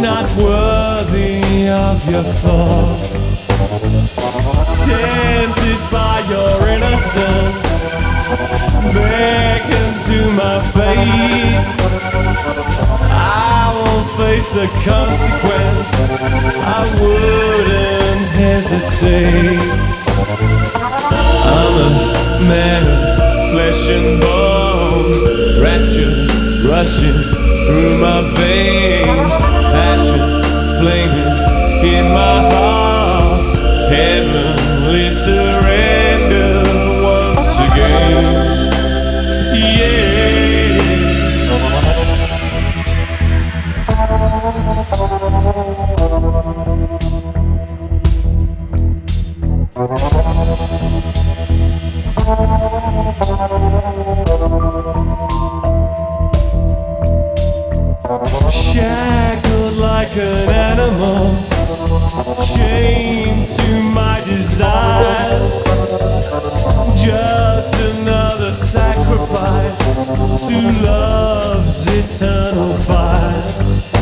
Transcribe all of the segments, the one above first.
not worthy of your thought. Tempted by your innocence, beckon to my fate. I will face the consequence. I wouldn't hesitate. I'm a man of flesh and bone, rapture rushing through my. eternal fires.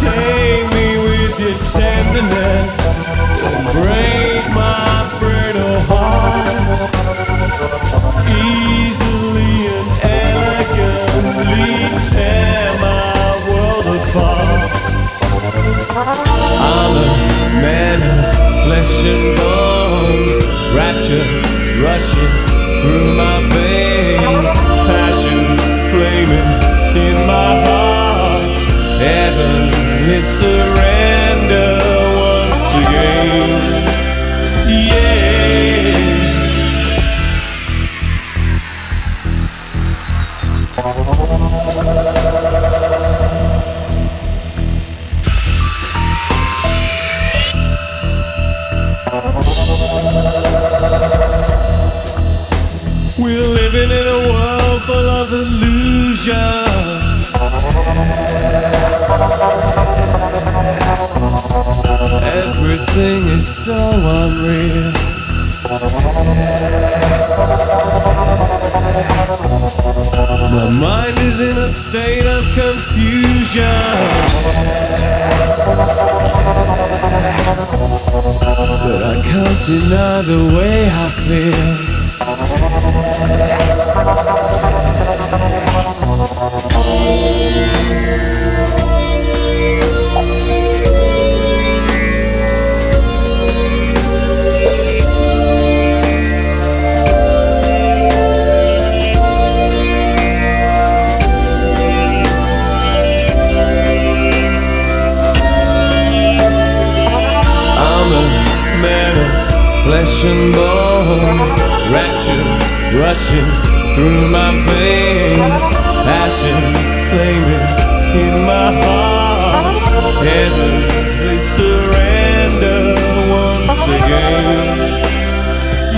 Take me with your tenderness and break my brittle heart. Easily and elegantly tear my world apart. I'm a man of flesh and bone, rapture rushing through my veins. Everything is so unreal. My mind is in a state of confusion. But I can't deny the way I feel. flesh and bone, ratchet rushing through my veins, passion flaming in my heart, heavenly surrender once again.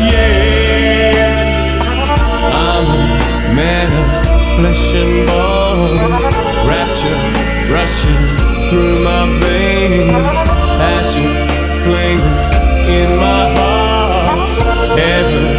Yeah, I'm a man of flesh and bone, rapture rushing through my veins, passion flaming ever.